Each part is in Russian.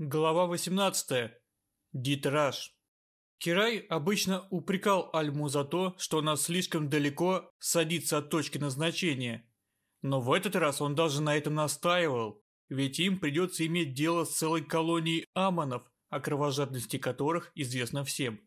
Глава 18. Дитраж. Кирай обычно упрекал Альму за то, что она слишком далеко садится от точки назначения. Но в этот раз он даже на этом настаивал, ведь им придется иметь дело с целой колонией амонов, о кровожадности которых известно всем.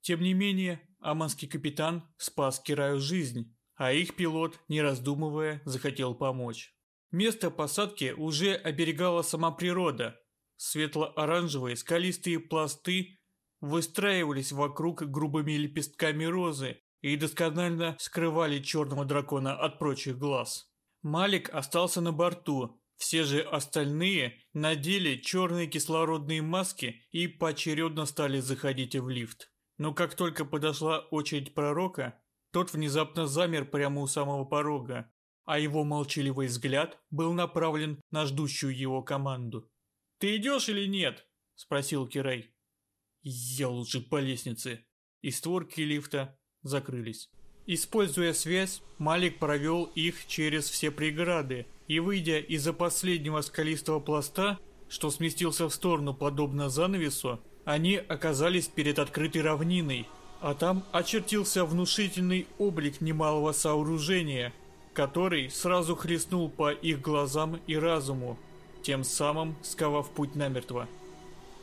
Тем не менее, амонский капитан спас Кираю жизнь, а их пилот, не раздумывая, захотел помочь. Место посадки уже оберегала сама природа – Светло-оранжевые скалистые пласты выстраивались вокруг грубыми лепестками розы и досконально скрывали черного дракона от прочих глаз. Малик остался на борту, все же остальные надели черные кислородные маски и поочередно стали заходить в лифт. Но как только подошла очередь пророка, тот внезапно замер прямо у самого порога, а его молчаливый взгляд был направлен на ждущую его команду. «Ты идешь или нет?» – спросил Кирей. «Я лучше по лестнице». И створки лифта закрылись. Используя связь, Малик провел их через все преграды и, выйдя из-за последнего скалистого пласта, что сместился в сторону подобно занавесу, они оказались перед открытой равниной, а там очертился внушительный облик немалого сооружения, который сразу хлестнул по их глазам и разуму тем самым сковав путь намертво.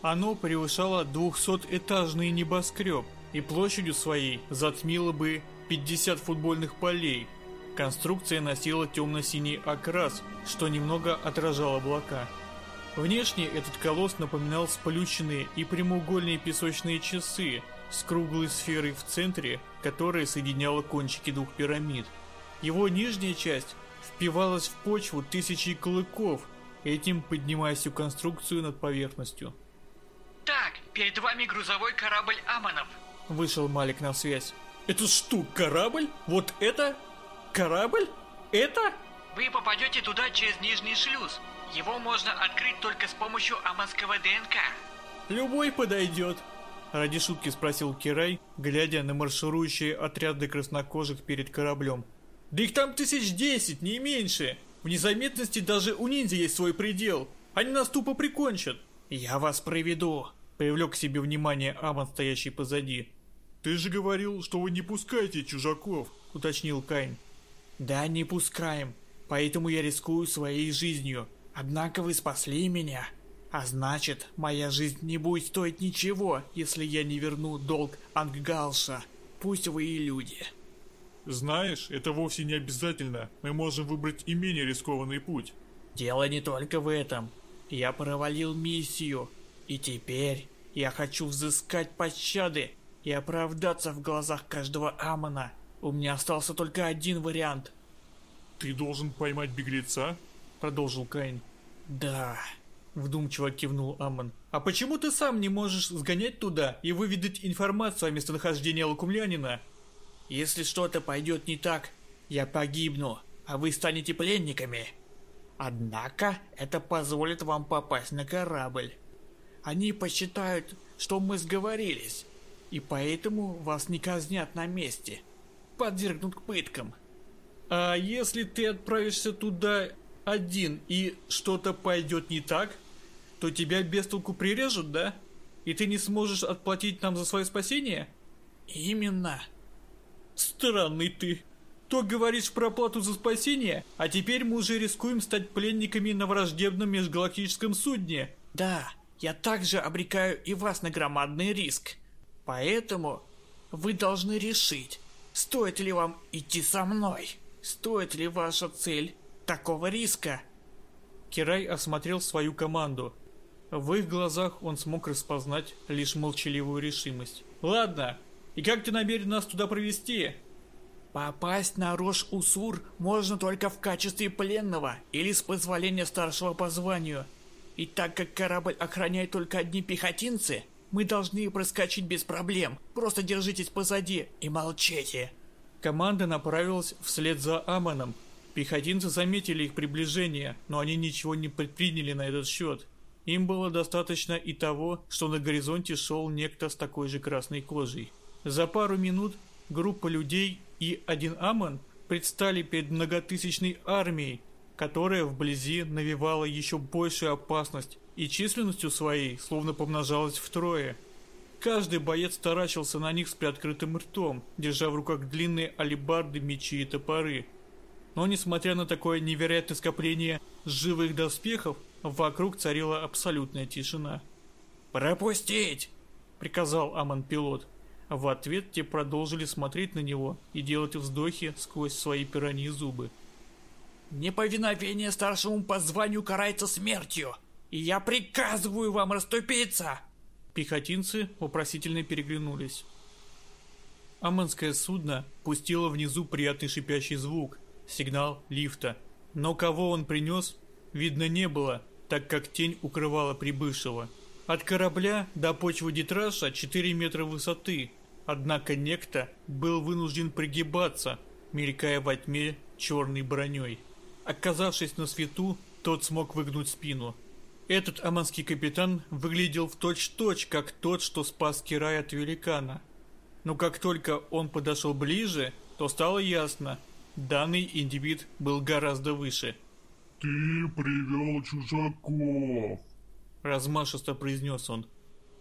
Оно превышало 200-этажный небоскреб и площадью своей затмило бы 50 футбольных полей. Конструкция носила темно-синий окрас, что немного отражал облака. Внешне этот колосс напоминал сплющенные и прямоугольные песочные часы с круглой сферой в центре, которая соединяла кончики двух пирамид. Его нижняя часть впивалась в почву тысячи клыков этим поднимая всю конструкцию над поверхностью. «Так, перед вами грузовой корабль Амонов», — вышел Малик на связь. «Это что, корабль? Вот это? Корабль? Это?» «Вы попадете туда через нижний шлюз. Его можно открыть только с помощью амонского ДНК». «Любой подойдет», — ради шутки спросил Кирай, глядя на марширующие отряды краснокожих перед кораблем. «Да их там тысяч десять, не меньше!» В незаметности даже у ниндзя есть свой предел. Они нас тупо прикончат. Я вас проведу. Привлек к себе внимание Амон, стоящий позади. Ты же говорил, что вы не пускаете чужаков, уточнил Кайн. Да, не пускаем. Поэтому я рискую своей жизнью. Однако вы спасли меня. А значит, моя жизнь не будет стоить ничего, если я не верну долг Анггалша. Пусть вы и люди. Знаешь, это вовсе не обязательно. Мы можем выбрать и менее рискованный путь. Дело не только в этом. Я провалил миссию. И теперь я хочу взыскать пощады и оправдаться в глазах каждого Амона. У меня остался только один вариант. Ты должен поймать беглеца? Продолжил Каин. Да. Вдумчиво кивнул Амон. «А почему ты сам не можешь сгонять туда и выведать информацию о местонахождении лакумлянина?» Если что-то пойдет не так, я погибну, а вы станете пленниками. Однако это позволит вам попасть на корабль. Они посчитают, что мы сговорились, и поэтому вас не казнят на месте, подвергнут к пыткам. А если ты отправишься туда один и что-то пойдет не так, то тебя без толку прирежут, да? И ты не сможешь отплатить нам за свое спасение? Именно. Странный ты. То говоришь про плату за спасение, а теперь мы уже рискуем стать пленниками на враждебном межгалактическом судне. Да, я также обрекаю и вас на громадный риск. Поэтому вы должны решить, стоит ли вам идти со мной. Стоит ли ваша цель такого риска? Кирай осмотрел свою команду. В их глазах он смог распознать лишь молчаливую решимость. «Ладно, и как ты намерен нас туда провести? Попасть на Рош-Усур можно только в качестве пленного или с позволения старшего по званию. И так как корабль охраняет только одни пехотинцы, мы должны проскочить без проблем. Просто держитесь позади и молчите. Команда направилась вслед за Амоном. Пехотинцы заметили их приближение, но они ничего не предприняли на этот счет. Им было достаточно и того, что на горизонте шел некто с такой же красной кожей. За пару минут группа людей и один Амон предстали перед многотысячной армией, которая вблизи навевала еще большую опасность, и численностью своей словно помножалась втрое. Каждый боец таращился на них с приоткрытым ртом, держа в руках длинные алебарды, мечи и топоры. Но несмотря на такое невероятное скопление живых доспехов, вокруг царила абсолютная тишина. «Пропустить!» — приказал В ответ те продолжили смотреть на него и делать вздохи сквозь свои пираньи зубы. «Неповиновение старшему по званию карается смертью, и я приказываю вам расступиться!» Пехотинцы вопросительно переглянулись. Аманское судно пустило внизу приятный шипящий звук, сигнал лифта. Но кого он принес, видно не было, так как тень укрывала прибывшего. От корабля до почвы Дитраша 4 метра высоты, однако некто был вынужден пригибаться, мелькая во тьме черной броней. Оказавшись на свету, тот смог выгнуть спину. Этот аманский капитан выглядел в точь-точь, как тот, что спас Кирай от великана. Но как только он подошел ближе, то стало ясно, данный индивид был гораздо выше. «Ты привел чужаков!» Размашисто произнес он.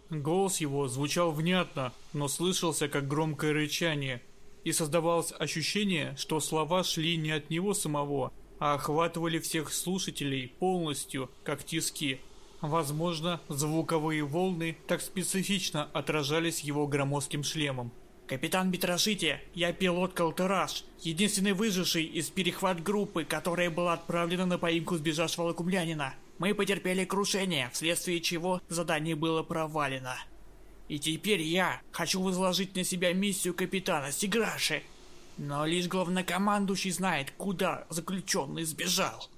Голос его звучал внятно, но слышался как громкое рычание, и создавалось ощущение, что слова шли не от него самого, а охватывали всех слушателей полностью, как тиски. Возможно, звуковые волны так специфично отражались его громоздким шлемом. «Капитан Битрошите, я пилот Калтераш, единственный выживший из перехват группы, которая была отправлена на поимку сбежавшего лакумлянина. Мы потерпели крушение, вследствие чего задание было провалено. И теперь я хочу возложить на себя миссию капитана Сиграши. Но лишь главнокомандующий знает, куда заключенный сбежал.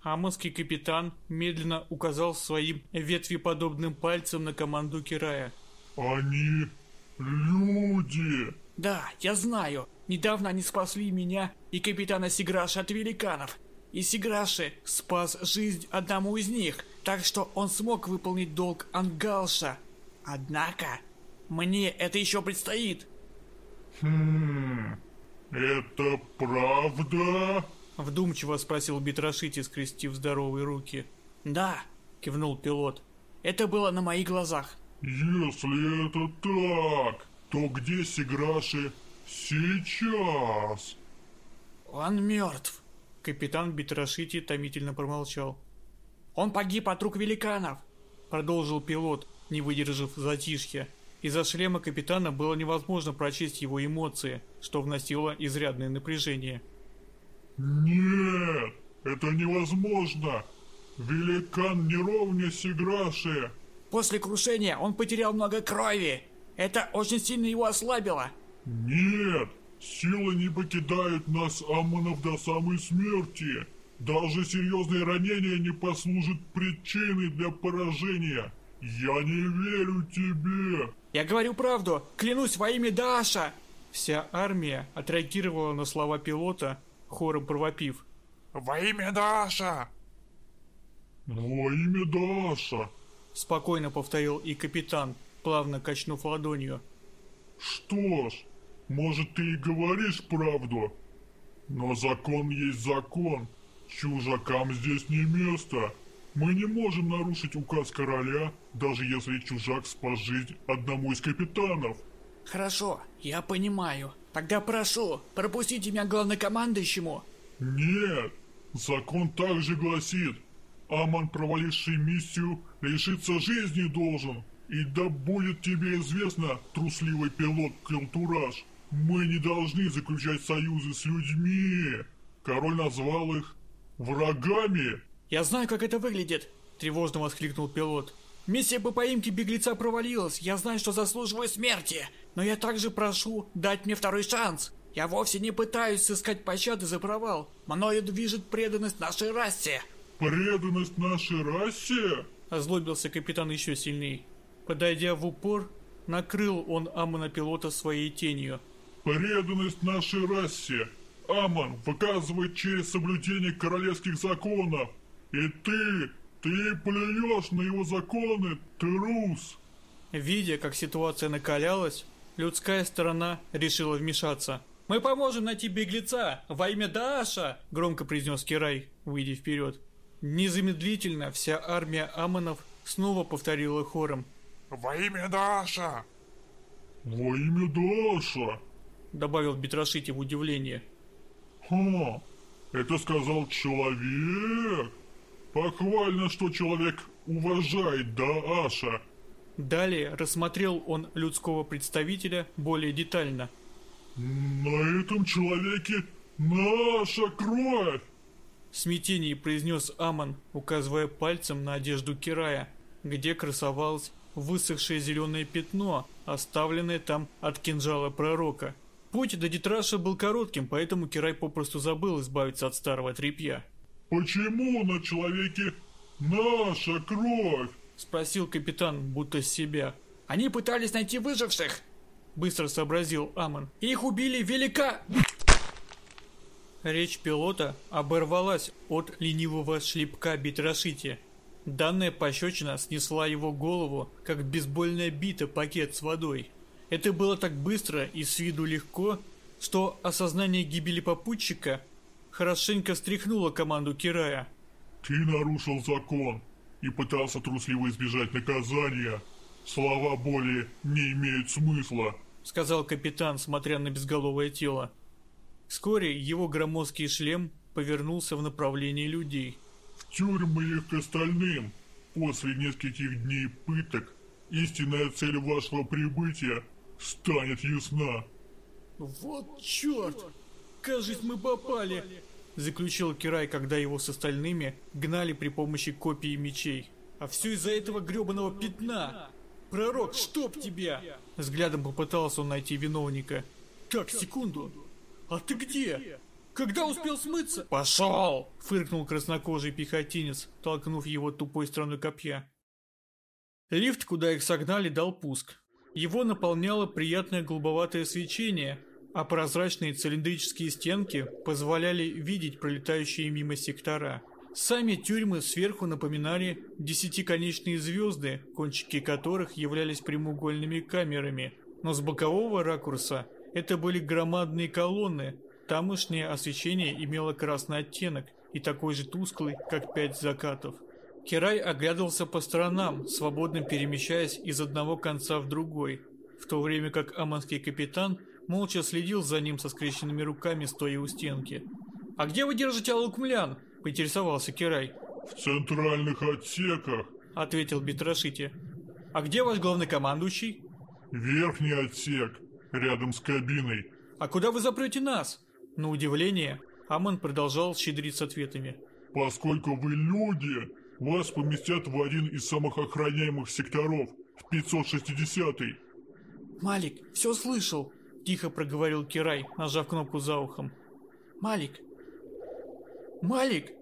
Амосский капитан медленно указал своим ветвеподобным пальцем на команду Кирая. «Они люди!» «Да, я знаю. Недавно они спасли меня и капитана Сиграша от великанов. И Сиграши спас жизнь одному из них, так что он смог выполнить долг Ангалша. Однако, мне это еще предстоит». «Хм... Это правда?» Вдумчиво спросил Битрошити, скрестив здоровые руки. «Да», — кивнул пилот. «Это было на моих глазах». «Если это так, то где Сиграши сейчас?» «Он мертв», — капитан Битрошити томительно промолчал. «Он погиб от рук великанов», — продолжил пилот, не выдержав затишья. Из-за шлема капитана было невозможно прочесть его эмоции, что вносило изрядное напряжение. «Нет, это невозможно! Великан не ровня Сиграши!» «После крушения он потерял много крови! Это очень сильно его ослабило!» «Нет, силы не покидают нас, Амонов, до самой смерти! Даже серьезные ранения не послужат причиной для поражения! Я не верю тебе!» «Я говорю правду! Клянусь во имя Даша!» Вся армия отреагировала на слова пилота, хором провопив. «Во имя Даша!» «Во имя Даша!» Спокойно повторил и капитан, плавно качнув ладонью. «Что ж, может ты и говоришь правду, но закон есть закон, чужакам здесь не место. Мы не можем нарушить указ короля, даже если чужак спас жизнь одному из капитанов». «Хорошо, я понимаю. Тогда прошу, пропустите меня главнокомандующему. Нет, закон также гласит, Аман, проваливший миссию, лишиться жизни должен. И да будет тебе известно, трусливый пилот Келтураж, мы не должны заключать союзы с людьми. Король назвал их врагами. Я знаю, как это выглядит, тревожно воскликнул пилот. Миссия по поимке беглеца провалилась. Я знаю, что заслуживаю смерти. Но я также прошу дать мне второй шанс. Я вовсе не пытаюсь сыскать пощады за провал. Мною движет преданность нашей расе. Преданность нашей расе? Озлобился капитан еще сильней. Подойдя в упор, накрыл он Амона-пилота своей тенью. Преданность нашей расе. Амон выказывает через соблюдение королевских законов. И ты ты плюешь на его законы, трус! Видя, как ситуация накалялась, людская сторона решила вмешаться. «Мы поможем найти беглеца во имя Дааша!» – громко произнес Кирай, выйдя вперед. Незамедлительно вся армия Амонов снова повторила хором. «Во имя Даша!» «Во имя Даша!» Добавил Бетрашити в удивление. «Ха, это сказал человек! Похвально, что человек уважает Дааша!» Далее рассмотрел он людского представителя более детально. «На этом человеке наша кровь!» В смятении произнес Аман, указывая пальцем на одежду Кирая, где красовалось высохшее зеленое пятно, оставленное там от кинжала пророка. Путь до Дитраша был коротким, поэтому Кирай попросту забыл избавиться от старого тряпья. «Почему на человеке наша кровь?» — спросил капитан, будто с себя. «Они пытались найти выживших!» — быстро сообразил Амон. «Их убили велика...» Речь пилота оборвалась от ленивого шлепка Битрашити. Данная пощечина снесла его голову, как бейсбольная бита пакет с водой. Это было так быстро и с виду легко, что осознание гибели попутчика хорошенько стряхнуло команду Кирая. «Ты нарушил закон и пытался трусливо избежать наказания. Слова более не имеют смысла», — сказал капитан, смотря на безголовое тело. Вскоре его громоздкий шлем повернулся в направлении людей. «В тюрьмы их к остальным. После нескольких дней пыток истинная цель вашего прибытия станет ясна». «Вот черт! Кажется, мы попали!» Заключил Кирай, когда его с остальными гнали при помощи копий мечей. «А все из-за этого гребаного пятна! Пророк, чтоб тебя!» Взглядом попытался он найти виновника. «Так, секунду! А ты где? Когда успел смыться? Пошел! Фыркнул краснокожий пехотинец, толкнув его тупой стороной копья. Лифт, куда их согнали, дал пуск. Его наполняло приятное голубоватое свечение, а прозрачные цилиндрические стенки позволяли видеть пролетающие мимо сектора. Сами тюрьмы сверху напоминали десятиконечные звезды, кончики которых являлись прямоугольными камерами, но с бокового ракурса это были громадные колонны. Тамошнее освещение имело красный оттенок и такой же тусклый, как пять закатов. Кирай оглядывался по сторонам, свободно перемещаясь из одного конца в другой, в то время как аманский капитан молча следил за ним со скрещенными руками, стоя у стенки. «А где вы держите Алукмлян?» – поинтересовался Кирай. «В центральных отсеках», – ответил Битрашити. «А где ваш главный командующий?» «Верхний отсек рядом с кабиной. «А куда вы запрете нас?» На удивление, Амон продолжал щедрить с ответами. «Поскольку вы люди, вас поместят в один из самых охраняемых секторов, в 560-й». «Малик, все слышал», – тихо проговорил Кирай, нажав кнопку за ухом. «Малик! Малик!»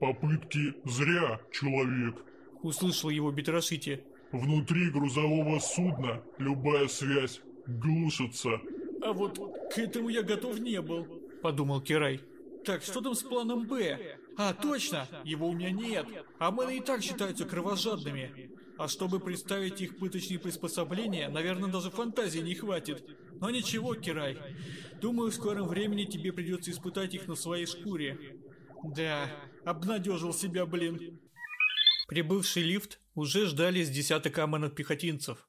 «Попытки зря, человек», – услышал его Бетрашити. «Внутри грузового судна любая связь глушится. А вот к этому я готов не был, подумал Кирай. Так, что там с планом «Б»? А, точно, его у меня нет. А мы и так считаются кровожадными. А чтобы представить их пыточные приспособления, наверное, даже фантазии не хватит. Но ничего, Кирай. Думаю, в скором времени тебе придется испытать их на своей шкуре. Да, обнадежил себя, блин. Прибывший лифт уже ждали с десяток аманов-пехотинцев.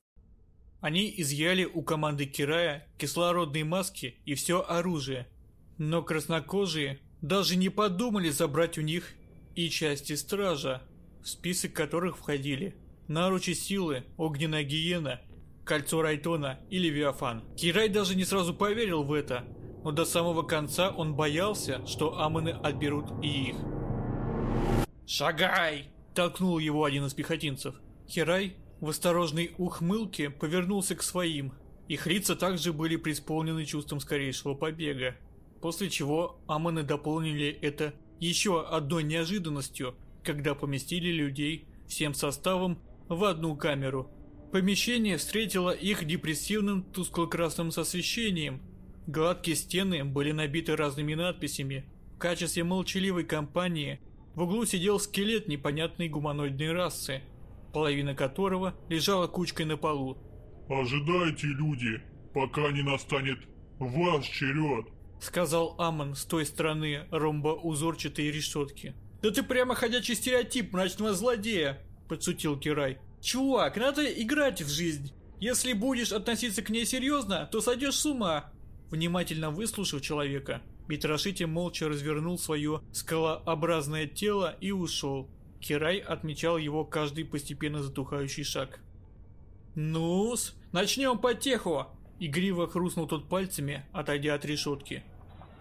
Они изъяли у команды Кирая кислородные маски и все оружие. Но краснокожие даже не подумали забрать у них и части стража, в список которых входили наручи силы, огненная гиена, кольцо Райтона и Левиафан. Кирай даже не сразу поверил в это, но до самого конца он боялся, что аманы отберут и их. «Шагай!» – толкнул его один из пехотинцев. Кирай в осторожной ухмылке повернулся к своим. Их лица также были преисполнены чувством скорейшего побега. После чего Аманы дополнили это еще одной неожиданностью, когда поместили людей всем составом в одну камеру. Помещение встретило их депрессивным тускло-красным освещением. Гладкие стены были набиты разными надписями. В качестве молчаливой компании в углу сидел скелет непонятной гуманоидной расы – половина которого лежала кучкой на полу. «Ожидайте, люди, пока не настанет ваш черед», сказал Амон с той стороны ромбоузорчатой решетки. Да ты прямо ходячий стереотип мрачного злодея, подшутил Кирай. Чувак, надо играть в жизнь. Если будешь относиться к ней серьезно, то сойдешь с ума. Внимательно выслушав человека, Митрашити молча развернул свое скалообразное тело и ушел. Кирай отмечал его каждый постепенно затухающий шаг. «Ну-с, начнем потеху!» Игриво хрустнул тот пальцами, отойдя от решетки.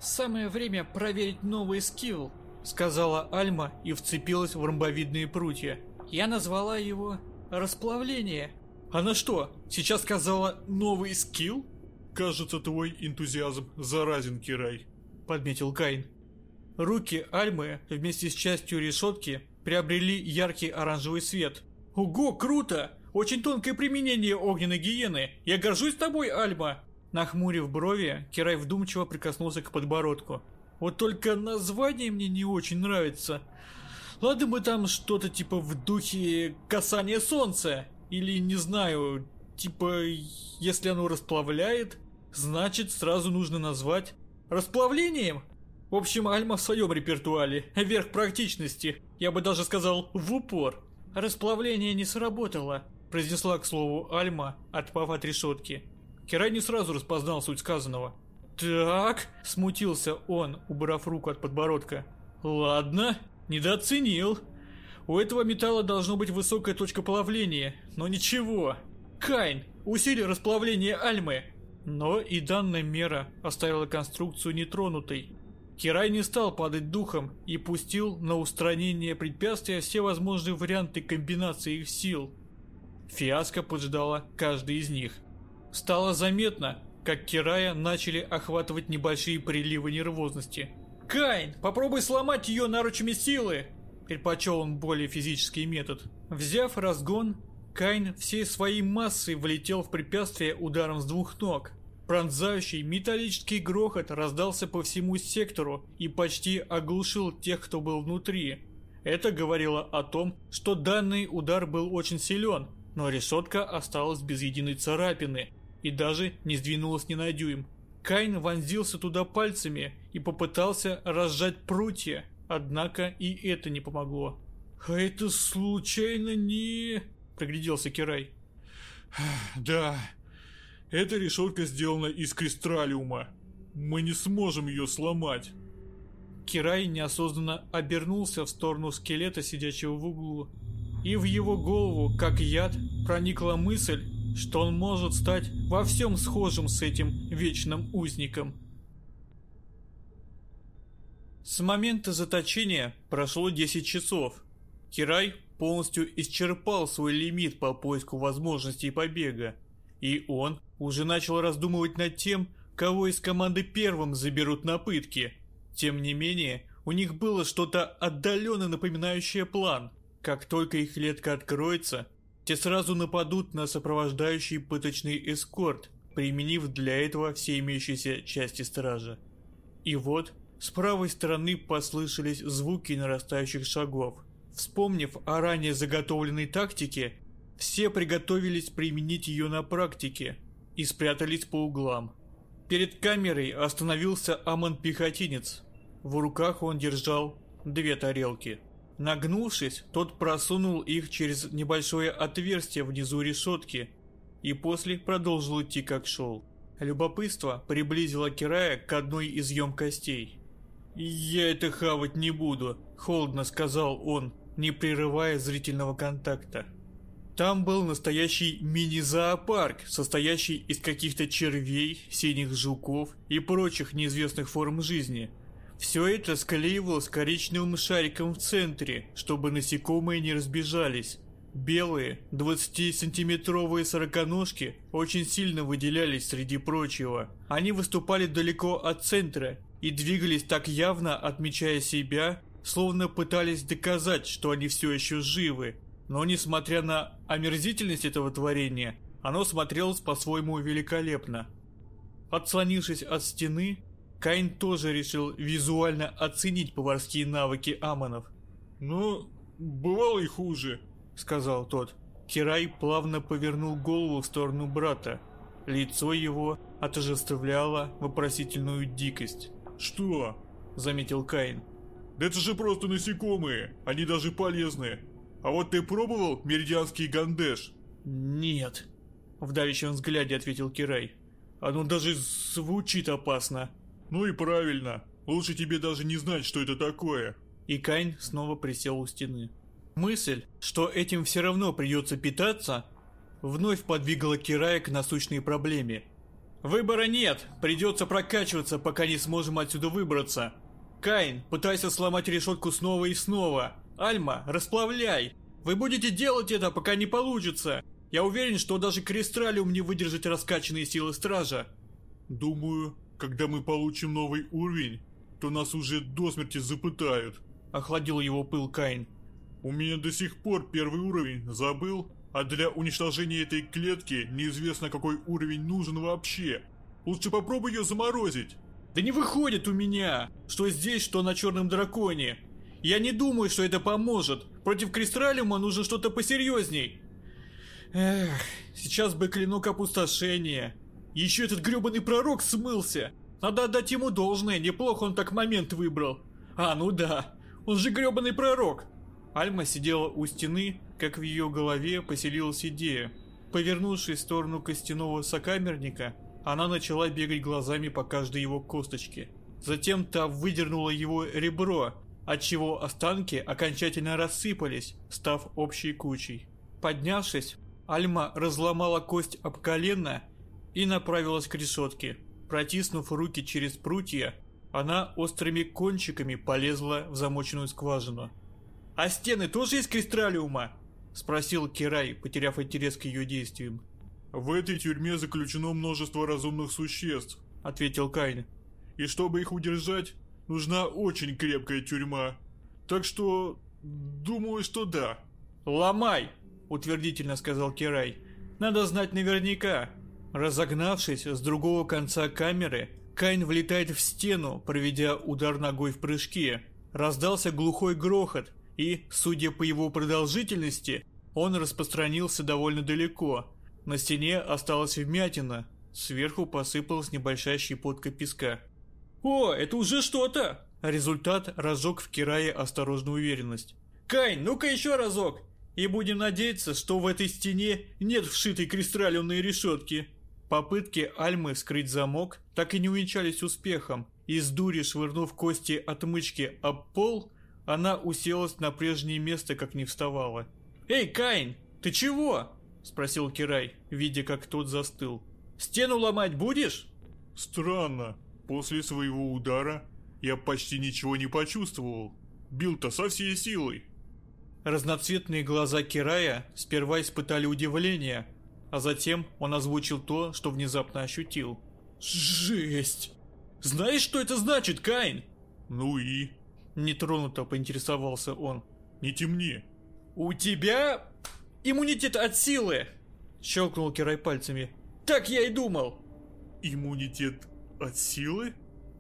«Самое время проверить новый скилл», — сказала Альма и вцепилась в ромбовидные прутья. «Я назвала его «Расплавление». «Она что, сейчас сказала «новый скилл»?» «Кажется, твой энтузиазм заразен, Кирай», — подметил Кайн. Руки Альмы вместе с частью решетки приобрели яркий оранжевый свет. «Ого, круто! Очень тонкое применение огненной гиены! Я горжусь тобой, Альма!» Нахмурив брови, Кирай вдумчиво прикоснулся к подбородку. «Вот только название мне не очень нравится. Ладно бы там что-то типа в духе касания солнца. Или, не знаю, типа, если оно расплавляет, значит сразу нужно назвать расплавлением. В общем, Альма в своем репертуаре, верх практичности, я бы даже сказал, в упор. Расплавление не сработало, произнесла к слову Альма, отпав от решетки. Кирай не сразу распознал суть сказанного. «Так», — смутился он, убрав руку от подбородка. «Ладно, недооценил. У этого металла должно быть высокая точка плавления, но ничего. Кайн, усили расплавление Альмы». Но и данная мера оставила конструкцию нетронутой. Кирай не стал падать духом и пустил на устранение препятствия все возможные варианты комбинации их сил. Фиаско поджидала каждый из них. Стало заметно, как Кирая начали охватывать небольшие приливы нервозности. «Кайн, попробуй сломать ее наручами силы!» Предпочел он более физический метод. Взяв разгон, Кайн всей своей массой влетел в препятствие ударом с двух ног. Пронзающий металлический грохот раздался по всему сектору и почти оглушил тех, кто был внутри. Это говорило о том, что данный удар был очень силен, но решетка осталась без единой царапины и даже не сдвинулась ни на дюйм. Кайн вонзился туда пальцами и попытался разжать прутья, однако и это не помогло. «А это случайно не...» — пригляделся Кирай. «Да, эта решетка сделана из кристаллиума. Мы не сможем ее сломать. Кирай неосознанно обернулся в сторону скелета, сидящего в углу. И в его голову, как яд, проникла мысль, что он может стать во всем схожим с этим вечным узником. С момента заточения прошло 10 часов. Кирай полностью исчерпал свой лимит по поиску возможностей побега. И он уже начал раздумывать над тем, кого из команды первым заберут на пытки. Тем не менее, у них было что-то отдаленно напоминающее план. Как только их клетка откроется, те сразу нападут на сопровождающий пыточный эскорт, применив для этого все имеющиеся части стража. И вот, с правой стороны послышались звуки нарастающих шагов. Вспомнив о ранее заготовленной тактике, все приготовились применить ее на практике и спрятались по углам. Перед камерой остановился Амон-пехотинец. В руках он держал две тарелки. Нагнувшись, тот просунул их через небольшое отверстие внизу решетки и после продолжил идти как шел. Любопытство приблизило Кирая к одной из емкостей. «Я это хавать не буду», — холодно сказал он, не прерывая зрительного контакта. Там был настоящий мини-зоопарк, состоящий из каких-то червей, синих жуков и прочих неизвестных форм жизни. Все это склеивалось коричневым шариком в центре, чтобы насекомые не разбежались. Белые, 20-сантиметровые сороконожки очень сильно выделялись среди прочего. Они выступали далеко от центра и двигались так явно, отмечая себя, словно пытались доказать, что они все еще живы, но несмотря на омерзительность этого творения, оно смотрелось по-своему великолепно. Отслонившись от стены, Кайн тоже решил визуально оценить поварские навыки Амонов. «Ну, бывало и хуже», — сказал тот. Кирай плавно повернул голову в сторону брата. Лицо его отождествляло вопросительную дикость. «Что?» — заметил Каин. Да это же просто насекомые, они даже полезны. А вот ты пробовал меридианский гандеш? Нет. В давящем взгляде ответил Кирай. Оно даже звучит опасно. Ну и правильно. Лучше тебе даже не знать, что это такое. И Кайн снова присел у стены. Мысль, что этим все равно придется питаться, вновь подвигала Кирая к насущной проблеме. Выбора нет, придется прокачиваться, пока не сможем отсюда выбраться. Кайн, пытайся сломать решетку снова и снова. Альма, расплавляй. Вы будете делать это, пока не получится. Я уверен, что даже Кристралиум не выдержит раскачанные силы Стража. Думаю, когда мы получим новый уровень, то нас уже до смерти запытают. Охладил его пыл Кайн. У меня до сих пор первый уровень, забыл? А для уничтожения этой клетки неизвестно какой уровень нужен вообще. Лучше попробуй ее заморозить. Да не выходит у меня, что здесь, что на черном драконе. Я не думаю, что это поможет. Против Кристралиума нужно что-то посерьезней. Эх, сейчас бы клинок опустошения. Еще этот гребаный пророк смылся. Надо отдать ему должное, неплохо он так момент выбрал. А, ну да, он же гребаный пророк. Альма сидела у стены, как в ее голове поселилась идея. Повернувшись в сторону костяного сокамерника, она начала бегать глазами по каждой его косточке. Затем та выдернула его ребро, отчего останки окончательно рассыпались, став общей кучей. Поднявшись, Альма разломала кость об колено и направилась к решетке. Протиснув руки через прутья, она острыми кончиками полезла в замоченную скважину. «А стены тоже из кристаллиума?» – спросил Кирай, потеряв интерес к ее действиям. «В этой тюрьме заключено множество разумных существ», – ответил Кайн. «И чтобы их удержать, нужна очень крепкая тюрьма. Так что, думаю, что да». «Ломай!» – утвердительно сказал Кирай. «Надо знать наверняка». Разогнавшись с другого конца камеры, Кайн влетает в стену, проведя удар ногой в прыжке. Раздался глухой грохот, и, судя по его продолжительности, он распространился довольно далеко. На стене осталась вмятина, сверху посыпалась небольшая щепотка песка. «О, это уже что-то!» Результат разжег в Кирае осторожную уверенность. «Кайн, ну-ка еще разок!» И будем надеяться, что в этой стене нет вшитой кристаллионной решетки. Попытки Альмы вскрыть замок так и не увенчались успехом. Из дури швырнув кости отмычки об пол, она уселась на прежнее место, как не вставала. «Эй, Кайн, ты чего?» – спросил Кирай, видя, как тот застыл. «Стену ломать будешь?» «Странно. После своего удара я почти ничего не почувствовал. Бил-то со всей силой». Разноцветные глаза Кирая сперва испытали удивление, а затем он озвучил то, что внезапно ощутил. «Жесть! Знаешь, что это значит, Кайн?» «Ну и?» Нетронуто поинтересовался он. «Не темни». «У тебя иммунитет от силы!» Щелкнул Кирай пальцами. «Так я и думал!» «Иммунитет от силы?»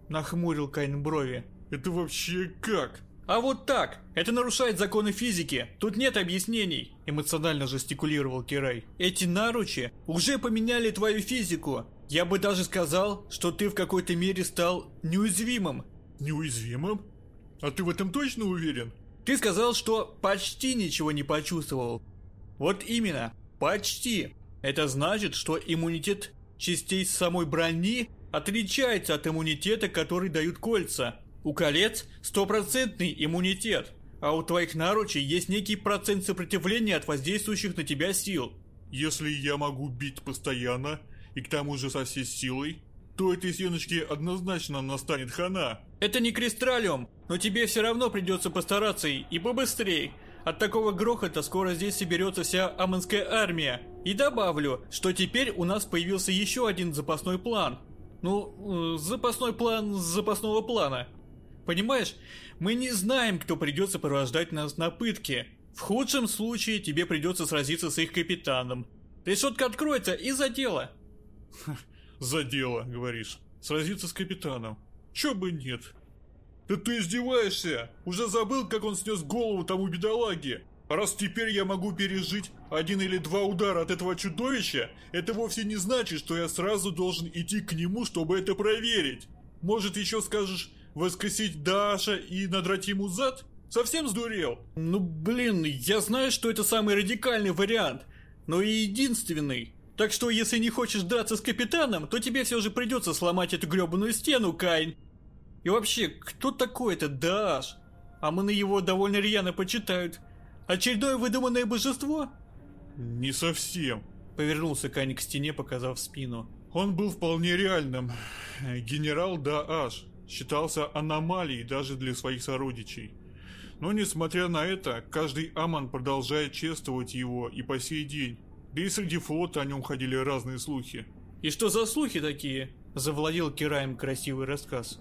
Нахмурил Кайн брови. «Это вообще как?» «А вот так! Это нарушает законы физики! Тут нет объяснений!» Эмоционально жестикулировал Кирай. «Эти наручи уже поменяли твою физику! Я бы даже сказал, что ты в какой-то мере стал неуязвимым!» «Неуязвимым? А ты в этом точно уверен? Ты сказал, что почти ничего не почувствовал. Вот именно, почти. Это значит, что иммунитет частей самой брони отличается от иммунитета, который дают кольца. У колец стопроцентный иммунитет, а у твоих наручей есть некий процент сопротивления от воздействующих на тебя сил. Если я могу бить постоянно, и к тому же со всей силой, то этой стеночке однозначно настанет хана. Это не кристаллиум, но тебе все равно придется постараться и побыстрей. От такого грохота скоро здесь соберется вся аманская армия. И добавлю, что теперь у нас появился еще один запасной план. Ну, э, запасной план запасного плана. Понимаешь, мы не знаем, кто придется провождать нас на пытки. В худшем случае тебе придется сразиться с их капитаном. Решетка откроется и за дело. За дело, говоришь. Сразиться с капитаном. Чё бы нет. Да ты издеваешься? Уже забыл, как он снес голову тому бедолаге? Раз теперь я могу пережить один или два удара от этого чудовища, это вовсе не значит, что я сразу должен идти к нему, чтобы это проверить. Может еще скажешь, Воскресить Даша и надрать ему зад? Совсем сдурел? Ну блин, я знаю, что это самый радикальный вариант, но и единственный. Так что, если не хочешь драться с капитаном, то тебе все же придется сломать эту гребаную стену, Кайн. И вообще, кто такой этот Даш? А мы на его довольно рьяно почитают. Очередное выдуманное божество? Не совсем. Повернулся Кайн к стене, показав спину. Он был вполне реальным. Генерал Дааш считался аномалией даже для своих сородичей. Но несмотря на это, каждый Аман продолжает чествовать его и по сей день. Да и среди флота о нем ходили разные слухи. «И что за слухи такие?» – завладел Кираем красивый рассказ.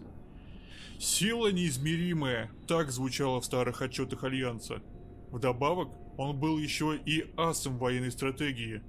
«Сила неизмеримая», – так звучало в старых отчетах Альянса. Вдобавок, он был еще и асом военной стратегии.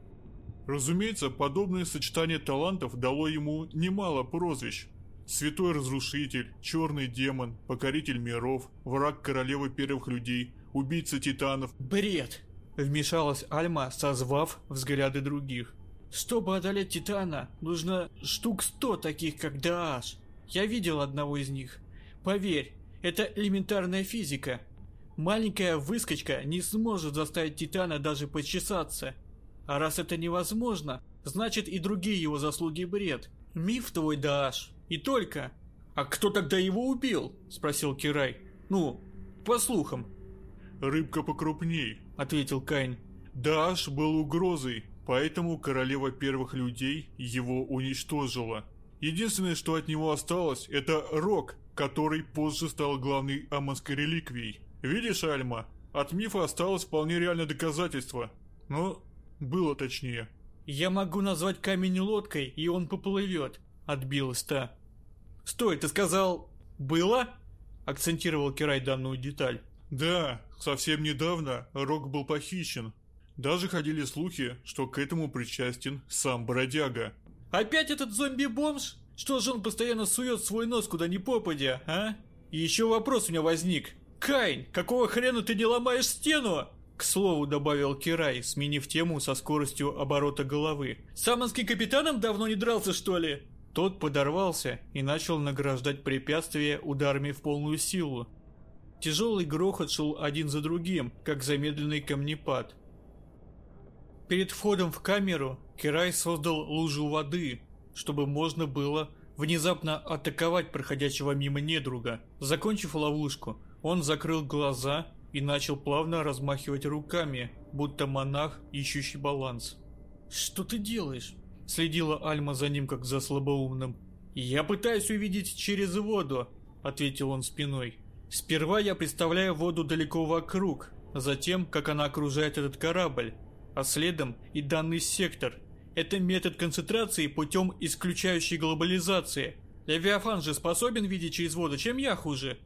Разумеется, подобное сочетание талантов дало ему немало прозвищ. Святой Разрушитель, Черный Демон, Покоритель Миров, Враг Королевы Первых Людей, Убийца Титанов. «Бред!» – вмешалась Альма, созвав взгляды других. «Чтобы одолеть Титана, нужно штук сто таких, как Дааш. Я видел одного из них. Поверь, это элементарная физика. Маленькая выскочка не сможет заставить Титана даже почесаться. А раз это невозможно, значит и другие его заслуги бред. Миф твой, Дааш, и только. А кто тогда его убил? Спросил Кирай. Ну, по слухам. Рыбка покрупней, ответил Кайн. Дааш был угрозой, поэтому королева первых людей его уничтожила. Единственное, что от него осталось, это рог, который позже стал главной аманской реликвией. Видишь, Альма, от мифа осталось вполне реальное доказательство. Ну, было точнее. «Я могу назвать камень лодкой, и он поплывет», — отбилась та. «Стой, ты сказал... было?» — акцентировал Кирай данную деталь. «Да, совсем недавно Рок был похищен. Даже ходили слухи, что к этому причастен сам бродяга». «Опять этот зомби-бомж? Что же он постоянно сует свой нос куда ни попадя, а? И еще вопрос у меня возник. Кайн, какого хрена ты не ломаешь стену?» К слову, добавил Кирай, сменив тему со скоростью оборота головы. «С Самонским капитаном давно не дрался, что ли?» Тот подорвался и начал награждать препятствия ударами в полную силу. Тяжелый грохот шел один за другим, как замедленный камнепад. Перед входом в камеру Кирай создал лужу воды, чтобы можно было внезапно атаковать проходящего мимо недруга. Закончив ловушку, он закрыл глаза и начал плавно размахивать руками, будто монах, ищущий баланс. «Что ты делаешь?» – следила Альма за ним, как за слабоумным. «Я пытаюсь увидеть через воду», – ответил он спиной. «Сперва я представляю воду далеко вокруг, затем, как она окружает этот корабль, а следом и данный сектор. Это метод концентрации путем исключающей глобализации. Левиафан же способен видеть через воду, чем я хуже.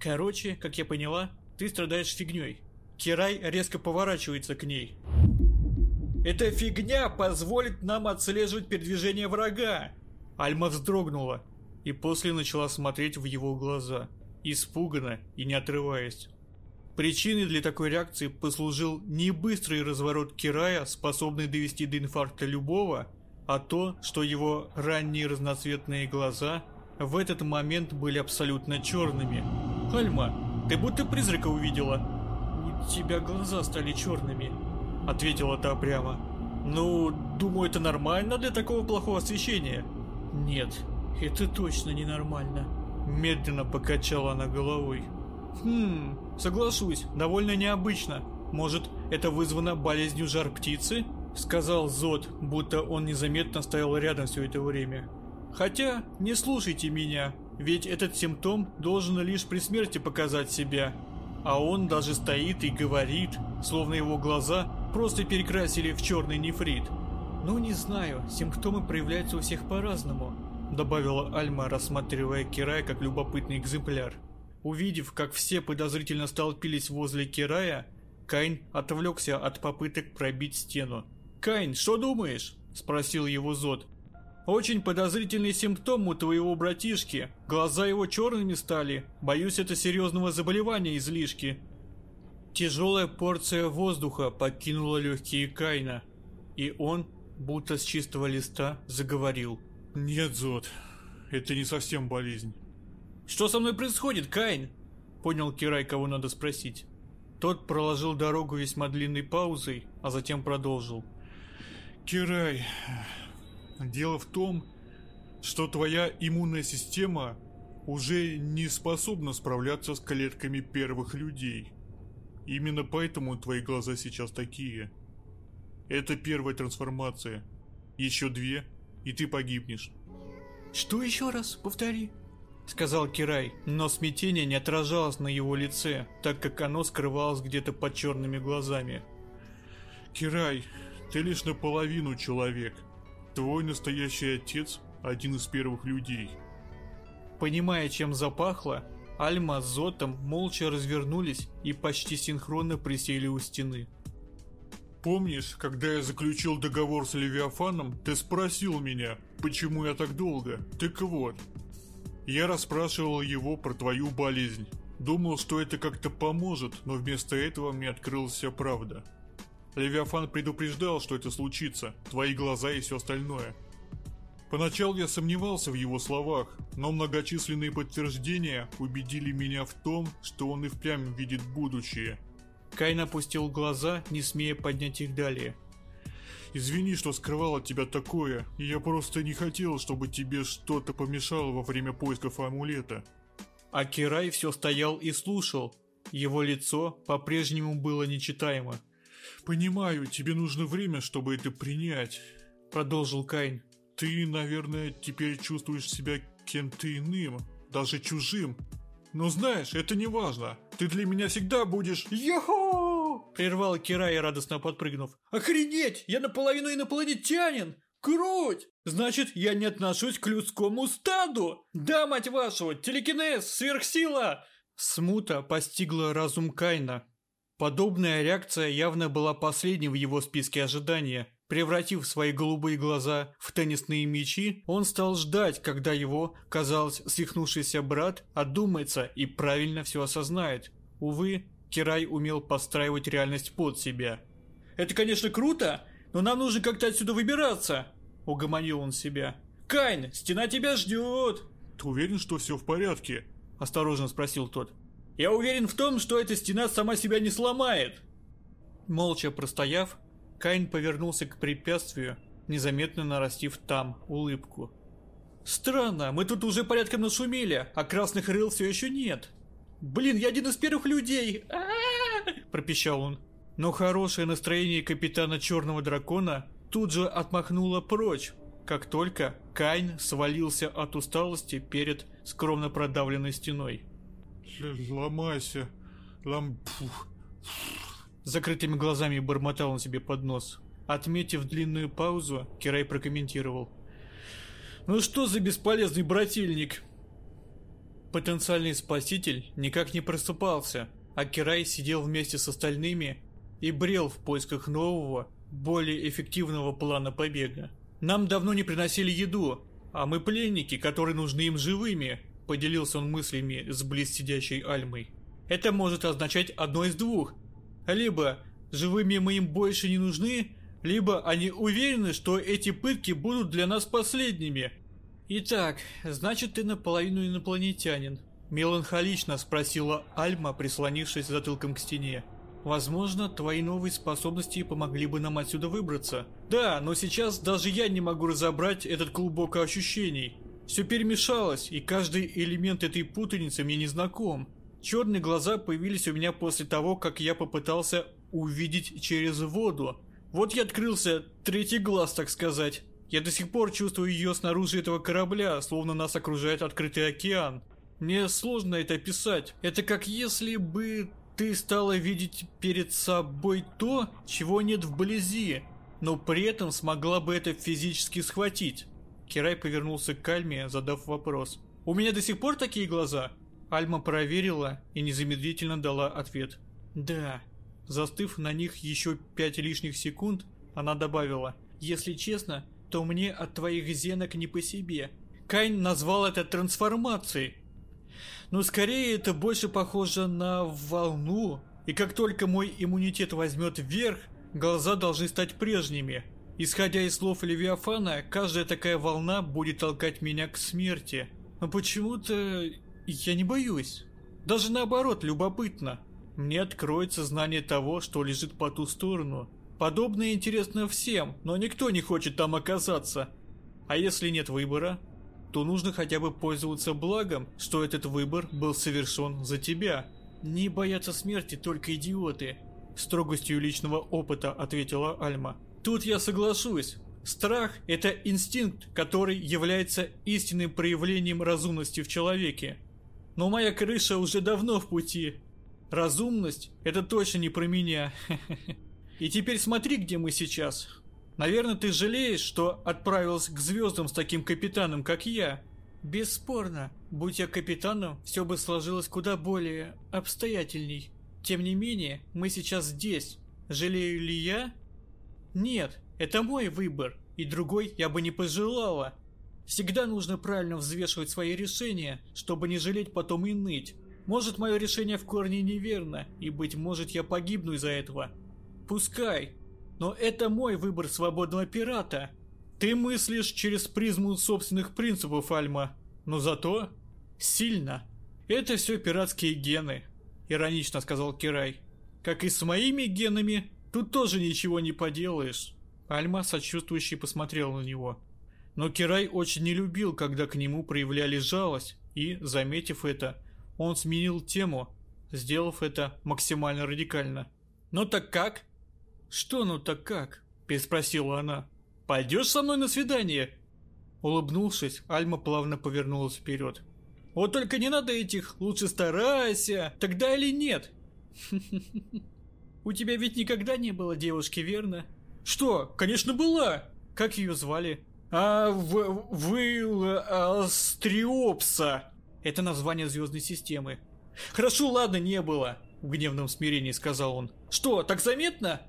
Короче, как я поняла, ты страдаешь фигней. Кирай резко поворачивается к ней. Эта фигня позволит нам отслеживать передвижение врага. Альма вздрогнула и после начала смотреть в его глаза, испуганно и не отрываясь. Причиной для такой реакции послужил не быстрый разворот Кирая, способный довести до инфаркта любого, а то, что его ранние разноцветные глаза в этот момент были абсолютно черными. «Альма, ты будто призрака увидела. У тебя глаза стали черными, ответила та прямо. Ну, думаю, это нормально для такого плохого освещения. Нет, это точно ненормально. Медленно покачала она головой. Хм, соглашусь, довольно необычно. Может, это вызвано болезнью жар птицы? Сказал Зод, будто он незаметно стоял рядом все это время. Хотя, не слушайте меня, ведь этот симптом должен лишь при смерти показать себя. А он даже стоит и говорит, словно его глаза просто перекрасили в черный нефрит. «Ну, не знаю, симптомы проявляются у всех по-разному», добавила Альма, рассматривая Кирая как любопытный экземпляр. Увидев, как все подозрительно столпились возле Кирая, Кайн отвлекся от попыток пробить стену. «Кайн, что думаешь?» – спросил его Зод. Очень подозрительный симптом у твоего братишки. Глаза его черными стали. Боюсь, это серьезного заболевания излишки. Тяжелая порция воздуха покинула легкие Кайна. И он, будто с чистого листа, заговорил. Нет, Зод, это не совсем болезнь. Что со мной происходит, Кайн? Понял Кирай, кого надо спросить. Тот проложил дорогу весьма длинной паузой, а затем продолжил. Кирай, дело в том, что твоя иммунная система уже не способна справляться с клетками первых людей. Именно поэтому твои глаза сейчас такие. Это первая трансформация. Еще две, и ты погибнешь. Что еще раз? Повтори. Сказал Кирай, но смятение не отражалось на его лице, так как оно скрывалось где-то под черными глазами. Кирай, ты лишь наполовину человек. Твой настоящий отец – один из первых людей. Понимая, чем запахло, Альма с Зотом молча развернулись и почти синхронно присели у стены. Помнишь, когда я заключил договор с Левиафаном, ты спросил меня, почему я так долго? Так вот, я расспрашивал его про твою болезнь. Думал, что это как-то поможет, но вместо этого мне открылась правда. Левиафан предупреждал, что это случится, твои глаза и все остальное. Поначалу я сомневался в его словах, но многочисленные подтверждения убедили меня в том, что он и впрямь видит будущее. Кайн опустил глаза, не смея поднять их далее. Извини, что скрывал от тебя такое. Я просто не хотел, чтобы тебе что-то помешало во время поисков амулета. А Кирай все стоял и слушал. Его лицо по-прежнему было нечитаемо. «Понимаю, тебе нужно время, чтобы это принять», — продолжил Кайн. Ты, наверное, теперь чувствуешь себя кем-то иным, даже чужим. Но знаешь, это не важно. Ты для меня всегда будешь... Йохо! Прервал Кирай, радостно подпрыгнув. Охренеть! Я наполовину инопланетянин! Круть! Значит, я не отношусь к людскому стаду! Да, мать вашу, телекинез, сверхсила! Смута постигла разум Кайна. Подобная реакция явно была последней в его списке ожидания. Превратив свои голубые глаза в теннисные мячи, он стал ждать, когда его, казалось, свихнувшийся брат одумается и правильно все осознает. Увы, Кирай умел подстраивать реальность под себя. «Это, конечно, круто, но нам нужно как-то отсюда выбираться!» – угомонил он себя. «Кайн, стена тебя ждет!» «Ты уверен, что все в порядке?» – осторожно спросил тот. «Я уверен в том, что эта стена сама себя не сломает!» Молча простояв, Кайн повернулся к препятствию, незаметно нарастив там улыбку. «Странно, мы тут уже порядком нашумели, а красных рыл все еще нет. Блин, я один из первых людей!» пропищал он. Но хорошее настроение капитана Черного Дракона тут же отмахнуло прочь, как только Кайн свалился от усталости перед скромно продавленной стеной. «Ломайся. Пух. Закрытыми глазами бормотал он себе под нос. Отметив длинную паузу, Кирай прокомментировал. «Ну что за бесполезный брательник?» Потенциальный спаситель никак не просыпался, а Кирай сидел вместе с остальными и брел в поисках нового, более эффективного плана побега. «Нам давно не приносили еду, а мы пленники, которые нужны им живыми», поделился он мыслями с близ сидящей Альмой. «Это может означать одно из двух. Либо живыми мы им больше не нужны, либо они уверены, что эти пытки будут для нас последними. Итак, значит ты наполовину инопланетянин. Меланхолично спросила Альма, прислонившись затылком к стене. Возможно, твои новые способности помогли бы нам отсюда выбраться. Да, но сейчас даже я не могу разобрать этот клубок ощущений. Все перемешалось, и каждый элемент этой путаницы мне не знаком. Черные глаза появились у меня после того, как я попытался увидеть через воду. Вот я открылся, третий глаз, так сказать. Я до сих пор чувствую ее снаружи этого корабля, словно нас окружает открытый океан. Мне сложно это описать. Это как если бы ты стала видеть перед собой то, чего нет вблизи, но при этом смогла бы это физически схватить. Кирай повернулся к Кальме, задав вопрос. «У меня до сих пор такие глаза?» Альма проверила и незамедлительно дала ответ. «Да». Застыв на них еще пять лишних секунд, она добавила. «Если честно, то мне от твоих зенок не по себе. Кайн назвал это трансформацией. Но скорее это больше похоже на волну. И как только мой иммунитет возьмет вверх, глаза должны стать прежними. Исходя из слов Левиафана, каждая такая волна будет толкать меня к смерти. Но почему-то я не боюсь. Даже наоборот, любопытно. Мне откроется знание того, что лежит по ту сторону. Подобное интересно всем, но никто не хочет там оказаться. А если нет выбора, то нужно хотя бы пользоваться благом, что этот выбор был совершен за тебя. Не боятся смерти только идиоты. Строгостью личного опыта ответила Альма. Тут я соглашусь. Страх – это инстинкт, который является истинным проявлением разумности в человеке. Но моя крыша уже давно в пути. Разумность – это точно не про меня. И теперь смотри, где мы сейчас. Наверное, ты жалеешь, что отправился к звездам с таким капитаном, как я. Бесспорно, будь я капитаном, все бы сложилось куда более обстоятельней. Тем не менее, мы сейчас здесь. Жалею ли я? Нет, это мой выбор, и другой я бы не пожелала. Всегда нужно правильно взвешивать свои решения, чтобы не жалеть потом и ныть. Может, мое решение в корне неверно, и, быть может, я погибну из-за этого. Пускай. Но это мой выбор свободного пирата. Ты мыслишь через призму собственных принципов, Альма. Но зато сильно. Это все пиратские гены, иронично сказал Кирай. Как и с моими генами, тут тоже ничего не поделаешь. Альма сочувствующе посмотрел на него. Но Кирай очень не любил, когда к нему проявляли жалость, и, заметив это, он сменил тему, сделав это максимально радикально. «Ну так как?» «Что ну так как?» – переспросила она. «Пойдешь со мной на свидание?» Улыбнувшись, Альма плавно повернулась вперед. «Вот только не надо этих «лучше старайся», тогда или нет?» «У тебя ведь никогда не было девушки, верно?» «Что? Конечно, была!» «Как ее звали?» «А, в... вы... Астриопса!» Это название звездной системы. «Хорошо, ладно, не было!» В гневном смирении сказал он. «Что, так заметно?»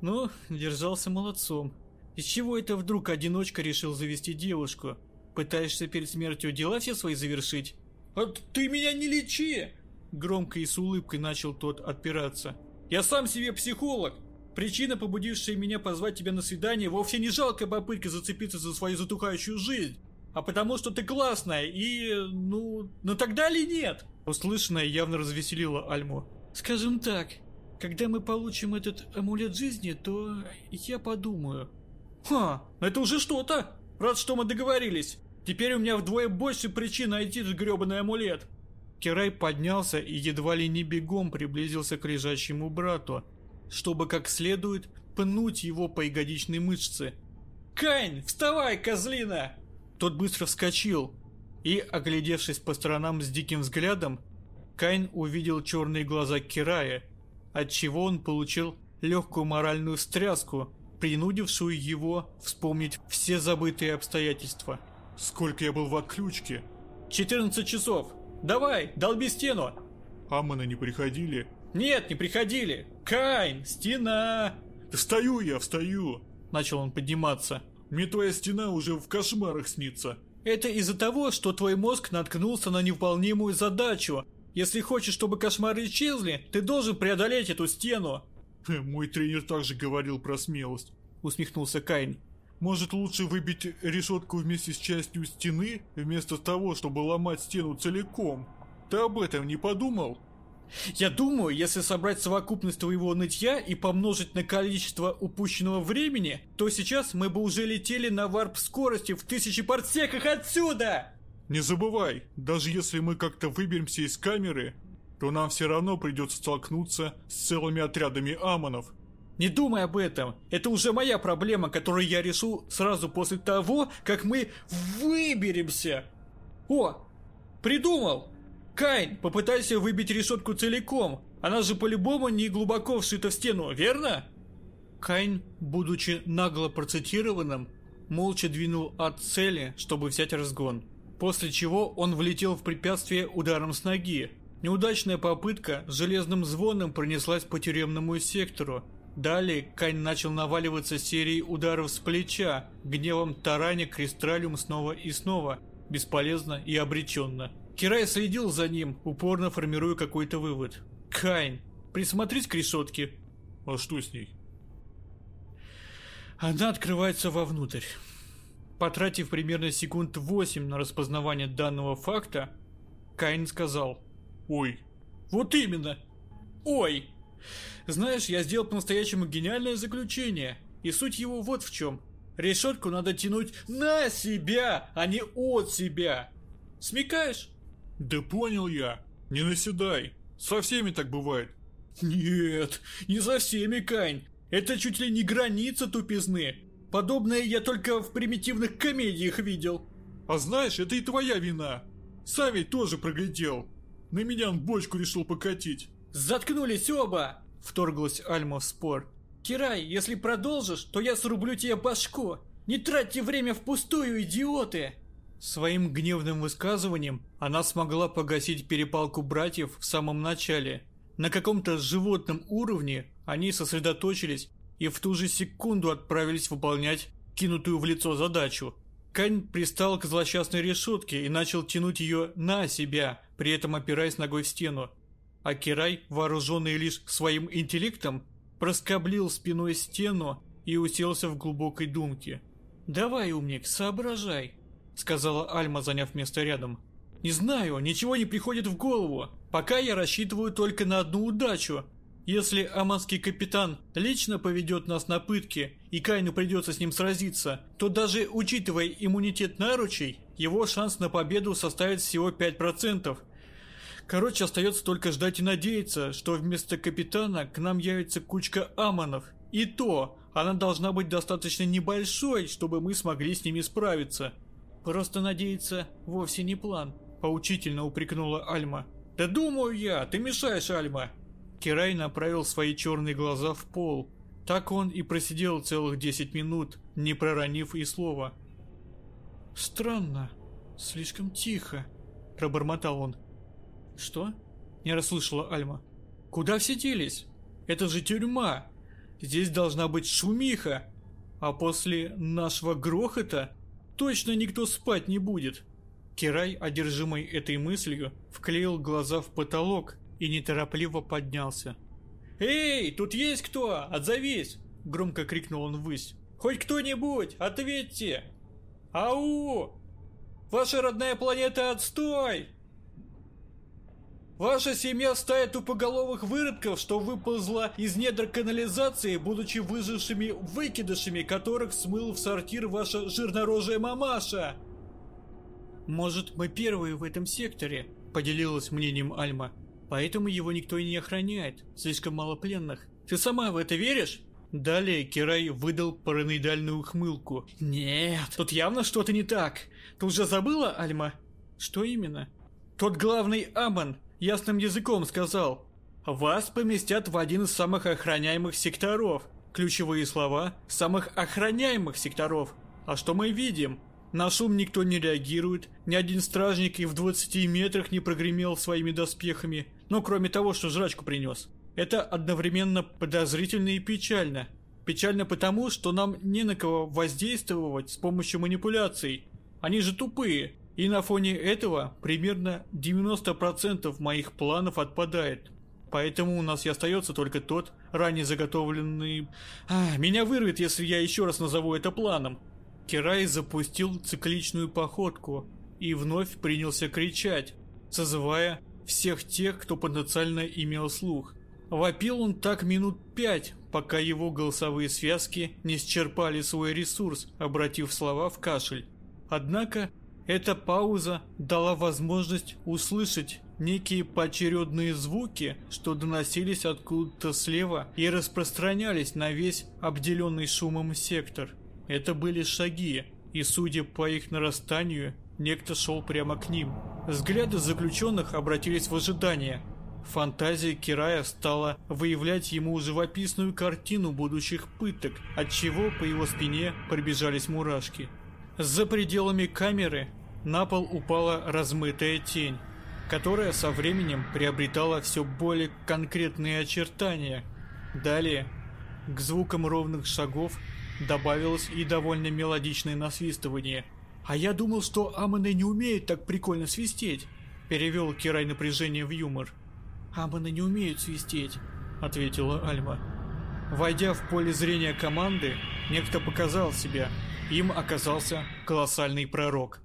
Ну, держался молодцом. Из чего это вдруг одиночка решил завести девушку? Пытаешься перед смертью дела все свои завершить? «А ты меня не лечи!» Громко и с улыбкой начал тот отпираться. «Я сам себе психолог. Причина, побудившая меня позвать тебя на свидание, вовсе не жалкая попытка зацепиться за свою затухающую жизнь, а потому что ты классная и... ну... ну тогда ли нет?» Услышанное явно развеселило Альму. «Скажем так, когда мы получим этот амулет жизни, то я подумаю». «Ха, это уже что-то! Рад, что мы договорились. Теперь у меня вдвое больше причин найти этот гребаный амулет». Кирай поднялся и едва ли не бегом приблизился к лежащему брату, чтобы как следует пнуть его по ягодичной мышце. «Кань, вставай, козлина!» Тот быстро вскочил и, оглядевшись по сторонам с диким взглядом, Кайн увидел черные глаза Кирая, отчего он получил легкую моральную встряску, принудившую его вспомнить все забытые обстоятельства. Сколько я был в отключке? 14 часов. Давай, долби стену. Аммоны не приходили? Нет, не приходили. Кайн, стена. Встаю я, встаю. Начал он подниматься. Мне твоя стена уже в кошмарах снится. Это из-за того, что твой мозг наткнулся на невыполнимую задачу. Если хочешь, чтобы кошмары исчезли, ты должен преодолеть эту стену. Мой тренер также говорил про смелость. Усмехнулся Кайн. Может лучше выбить решетку вместе с частью стены, вместо того, чтобы ломать стену целиком? Ты об этом не подумал? Я думаю, если собрать совокупность твоего нытья и помножить на количество упущенного времени, то сейчас мы бы уже летели на варп скорости в тысячи парсеках отсюда! Не забывай, даже если мы как-то выберемся из камеры, то нам все равно придется столкнуться с целыми отрядами амонов. Не думай об этом. Это уже моя проблема, которую я решу сразу после того, как мы выберемся. О, придумал! Кайн, попытайся выбить решетку целиком. Она же по-любому не глубоко вшита в стену, верно? Кайн, будучи нагло процитированным, молча двинул от цели, чтобы взять разгон. После чего он влетел в препятствие ударом с ноги. Неудачная попытка железным звоном пронеслась по тюремному сектору. Далее Кайн начал наваливаться серией ударов с плеча, гневом тараня Кристралиум снова и снова, бесполезно и обреченно. Кирай следил за ним, упорно формируя какой-то вывод. «Кайн, присмотрись к решетке». «А что с ней?» Она открывается вовнутрь. Потратив примерно секунд 8 на распознавание данного факта, Кайн сказал. Ой, Вот именно. Ой. Знаешь, я сделал по-настоящему гениальное заключение. И суть его вот в чем. Решетку надо тянуть на себя, а не от себя. Смекаешь? Да понял я. Не наседай. Со всеми так бывает. Нет, не за всеми, Кань. Это чуть ли не граница тупизны. Подобное я только в примитивных комедиях видел. А знаешь, это и твоя вина. Ведь тоже проглядел. На меня он бочку решил покатить. Заткнулись оба! Вторглась Альма в спор. Кирай, если продолжишь, то я срублю тебе башку. Не тратьте время впустую, идиоты! Своим гневным высказыванием она смогла погасить перепалку братьев в самом начале. На каком-то животном уровне они сосредоточились и в ту же секунду отправились выполнять кинутую в лицо задачу. Кань пристал к злосчастной решетке и начал тянуть ее на себя, при этом опираясь ногой в стену. А Кирай, вооруженный лишь своим интеллектом, проскоблил спиной стену и уселся в глубокой думке. «Давай, умник, соображай», — сказала Альма, заняв место рядом. «Не знаю, ничего не приходит в голову. Пока я рассчитываю только на одну удачу. Если аманский капитан лично поведет нас на пытки, и Кайну придется с ним сразиться, то даже учитывая иммунитет наручей, его шанс на победу составит всего 5%. Короче, остается только ждать и надеяться, что вместо капитана к нам явится кучка аманов. И то, она должна быть достаточно небольшой, чтобы мы смогли с ними справиться. Просто надеяться вовсе не план, поучительно упрекнула Альма. Да думаю я, ты мешаешь, Альма. Кирай направил свои черные глаза в пол. Так он и просидел целых 10 минут, не проронив и слова. «Странно, слишком тихо», – пробормотал он. «Что?» – не расслышала Альма. «Куда все делись? Это же тюрьма. Здесь должна быть шумиха. А после нашего грохота точно никто спать не будет». Кирай, одержимый этой мыслью, вклеил глаза в потолок и неторопливо поднялся. «Эй, тут есть кто? Отзовись!» – громко крикнул он ввысь. «Хоть кто-нибудь, ответьте!» «Ау! Ваша родная планета отстой!» Ваша семья стая тупоголовых выродков, что выползла из недр канализации, будучи выжившими выкидышами, которых смыл в сортир ваша жирнорожая мамаша. Может, мы первые в этом секторе, поделилась мнением Альма. Поэтому его никто и не охраняет, слишком мало пленных. Ты сама в это веришь? Далее Кирай выдал параноидальную ухмылку. «Нет, тут явно что-то не так. Ты уже забыла, Альма?» «Что именно?» «Тот главный Аман ясным языком сказал. Вас поместят в один из самых охраняемых секторов. Ключевые слова – самых охраняемых секторов. А что мы видим? На шум никто не реагирует, ни один стражник и в 20 метрах не прогремел своими доспехами, ну кроме того, что жрачку принес. Это одновременно подозрительно и печально. Печально потому, что нам не на кого воздействовать с помощью манипуляций. Они же тупые, и на фоне этого примерно 90% моих планов отпадает. Поэтому у нас и остается только тот, ранее заготовленный... А, меня вырвет, если я еще раз назову это планом. Кирай запустил цикличную походку и вновь принялся кричать, созывая всех тех, кто потенциально имел слух. Вопил он так минут пять, пока его голосовые связки не исчерпали свой ресурс, обратив слова в кашель. Однако эта пауза дала возможность услышать некие поочередные звуки, что доносились откуда-то слева и распространялись на весь обделенный шумом сектор. Это были шаги, и судя по их нарастанию, некто шел прямо к ним. Взгляды заключенных обратились в ожидание. Фантазия Кирая стала выявлять ему живописную картину будущих пыток, отчего по его спине пробежались мурашки. За пределами камеры на пол упала размытая тень, которая со временем приобретала все более конкретные очертания. Далее, к звукам ровных шагов добавилось и довольно мелодичное насвистывание. «А я думал, что Аманы не умеют так прикольно свистеть», — перевел Кирай напряжение в юмор. «Аманы не умеют свистеть», — ответила Альма. Войдя в поле зрения команды, некто показал себя — им оказался колоссальный пророк.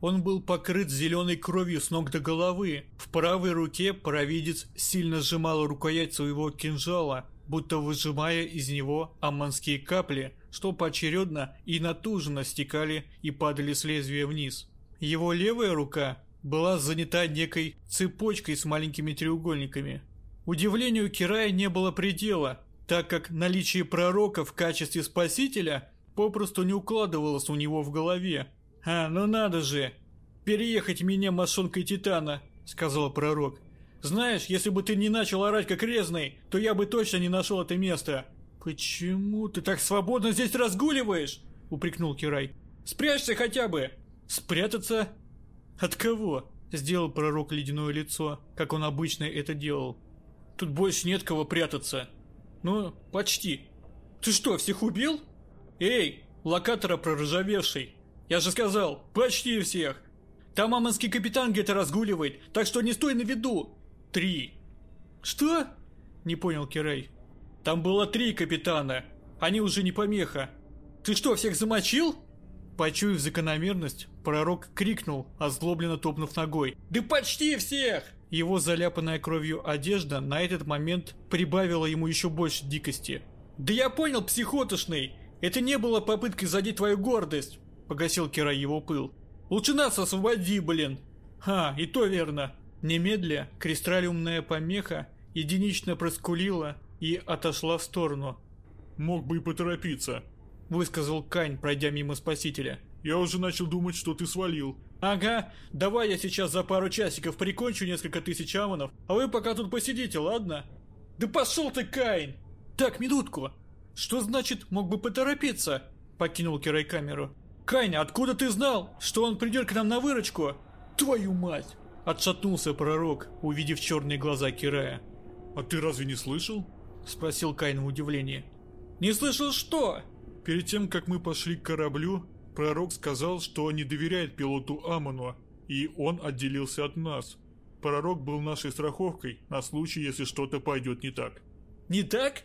Он был покрыт зеленой кровью с ног до головы. В правой руке провидец сильно сжимал рукоять своего кинжала, будто выжимая из него амманские капли, что поочередно и натужно стекали и падали с лезвия вниз. Его левая рука была занята некой цепочкой с маленькими треугольниками. Удивлению Кирая не было предела, так как наличие пророка в качестве спасителя попросту не укладывалось у него в голове. «А, ну надо же! Переехать меня мошонкой Титана!» — сказал пророк. «Знаешь, если бы ты не начал орать как резный, то я бы точно не нашел это место!» «Почему ты так свободно здесь разгуливаешь?» — упрекнул Кирай. «Спрячься хотя бы!» «Спрятаться?» «От кого?» — сделал пророк ледяное лицо, как он обычно это делал. «Тут больше нет кого прятаться». «Ну, почти». «Ты что, всех убил?» «Эй, локатора проржавевший! Я же сказал, почти всех! Там мамонский капитан где-то разгуливает, так что не стой на виду!» «Три!» «Что?» — не понял Кирей. «Там было три капитана, они уже не помеха. Ты что, всех замочил?» Почуяв закономерность, пророк крикнул, озлобленно топнув ногой. «Да почти всех!» Его заляпанная кровью одежда на этот момент прибавила ему еще больше дикости. «Да я понял, психотошный! Это не было попыткой задеть твою гордость!» Погасил Кира его пыл. «Лучше нас освободи, блин!» «Ха, и то верно!» Немедля кристаллиумная помеха единично проскулила и отошла в сторону. «Мог бы и поторопиться», — высказал Кань, пройдя мимо спасителя. «Я уже начал думать, что ты свалил». «Ага, давай я сейчас за пару часиков прикончу несколько тысяч амонов, а вы пока тут посидите, ладно?» «Да пошел ты, Кайн!» «Так, минутку. Что значит «мог бы поторопиться»?» Покинул Кирай камеру. «Кайн, откуда ты знал, что он придет к нам на выручку?» «Твою мать!» Отшатнулся пророк, увидев черные глаза Кирая. «А ты разве не слышал?» Спросил Кайн в удивлении. «Не слышал что?» Перед тем, как мы пошли к кораблю, пророк сказал, что не доверяет пилоту Амону, и он отделился от нас. Пророк был нашей страховкой на случай, если что-то пойдет не так. «Не так?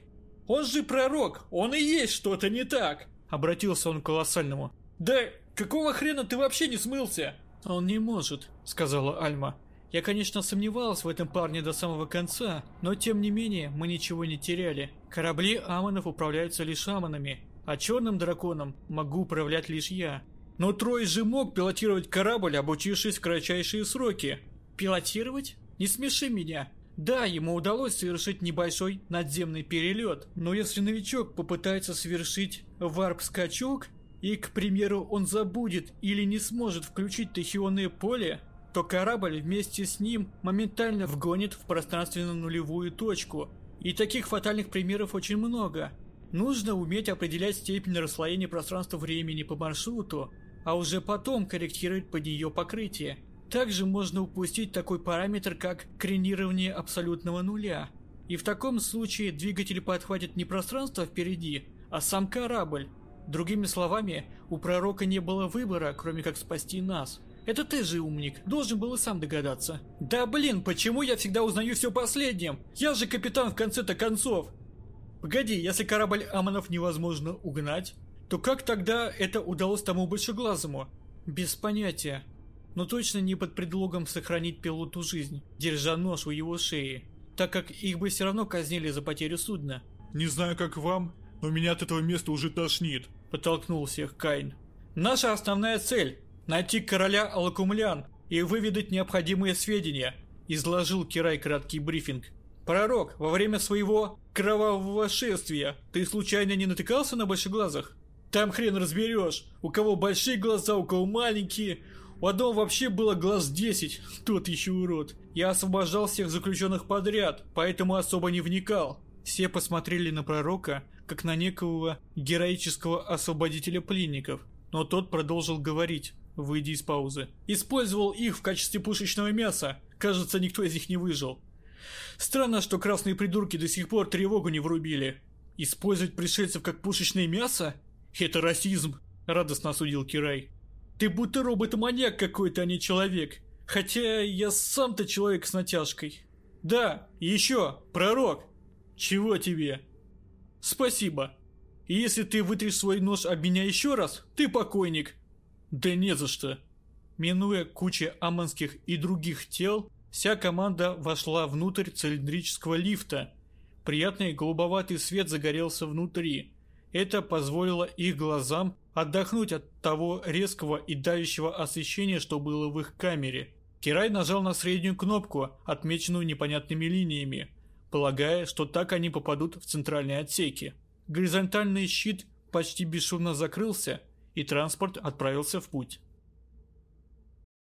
Он же пророк, он и есть что-то не так!» Обратился он к колоссальному. «Да какого хрена ты вообще не смылся?» «Он не может», — сказала Альма. «Я, конечно, сомневалась в этом парне до самого конца, но тем не менее мы ничего не теряли. Корабли Амонов управляются лишь Амонами, а черным драконом могу управлять лишь я. Но Трой же мог пилотировать корабль, обучившись в кратчайшие сроки». «Пилотировать? Не смеши меня!» Да, ему удалось совершить небольшой надземный перелет, но если новичок попытается совершить варп-скачок, и, к примеру, он забудет или не сможет включить тахионное поле, то корабль вместе с ним моментально вгонит в пространственно нулевую точку. И таких фатальных примеров очень много. Нужно уметь определять степень расслоения пространства-времени по маршруту, а уже потом корректировать под нее покрытие. Также можно упустить такой параметр, как кренирование абсолютного нуля. И в таком случае двигатель подхватит не пространство впереди, а сам корабль, Другими словами, у пророка не было выбора, кроме как спасти нас. Это ты же умник, должен был и сам догадаться. Да блин, почему я всегда узнаю все последним? Я же капитан в конце-то концов. Погоди, если корабль Амонов невозможно угнать, то как тогда это удалось тому большеглазому? Без понятия. Но точно не под предлогом сохранить пилоту жизнь, держа нож у его шеи, так как их бы все равно казнили за потерю судна. «Не знаю, как вам, но меня от этого места уже тошнит», — подтолкнул всех Кайн. «Наша основная цель — найти короля Алакумлян и выведать необходимые сведения», — изложил Кирай краткий брифинг. «Пророк, во время своего кровавого шествия ты случайно не натыкался на большеглазых? Там хрен разберешь, у кого большие глаза, у кого маленькие. У одного вообще было глаз 10, тот еще урод. Я освобождал всех заключенных подряд, поэтому особо не вникал». Все посмотрели на пророка, как на некого героического освободителя пленников, но тот продолжил говорить, выйдя из паузы. «Использовал их в качестве пушечного мяса. Кажется, никто из них не выжил. Странно, что красные придурки до сих пор тревогу не врубили. Использовать пришельцев как пушечное мясо? Это расизм», — радостно осудил Кирай. «Ты будто робот-маньяк какой-то, а не человек. Хотя я сам-то человек с натяжкой. Да, еще, пророк. Чего тебе?» «Спасибо. И если ты вытрешь свой нож об меня еще раз, ты покойник». «Да не за что». Минуя кучи амонских и других тел, вся команда вошла внутрь цилиндрического лифта. Приятный голубоватый свет загорелся внутри. Это позволило их глазам отдохнуть от того резкого и давящего освещения, что было в их камере. Кирай нажал на среднюю кнопку, отмеченную непонятными линиями, полагая, что так они попадут в центральные отсеки. Горизонтальный щит почти бесшумно закрылся, и транспорт отправился в путь.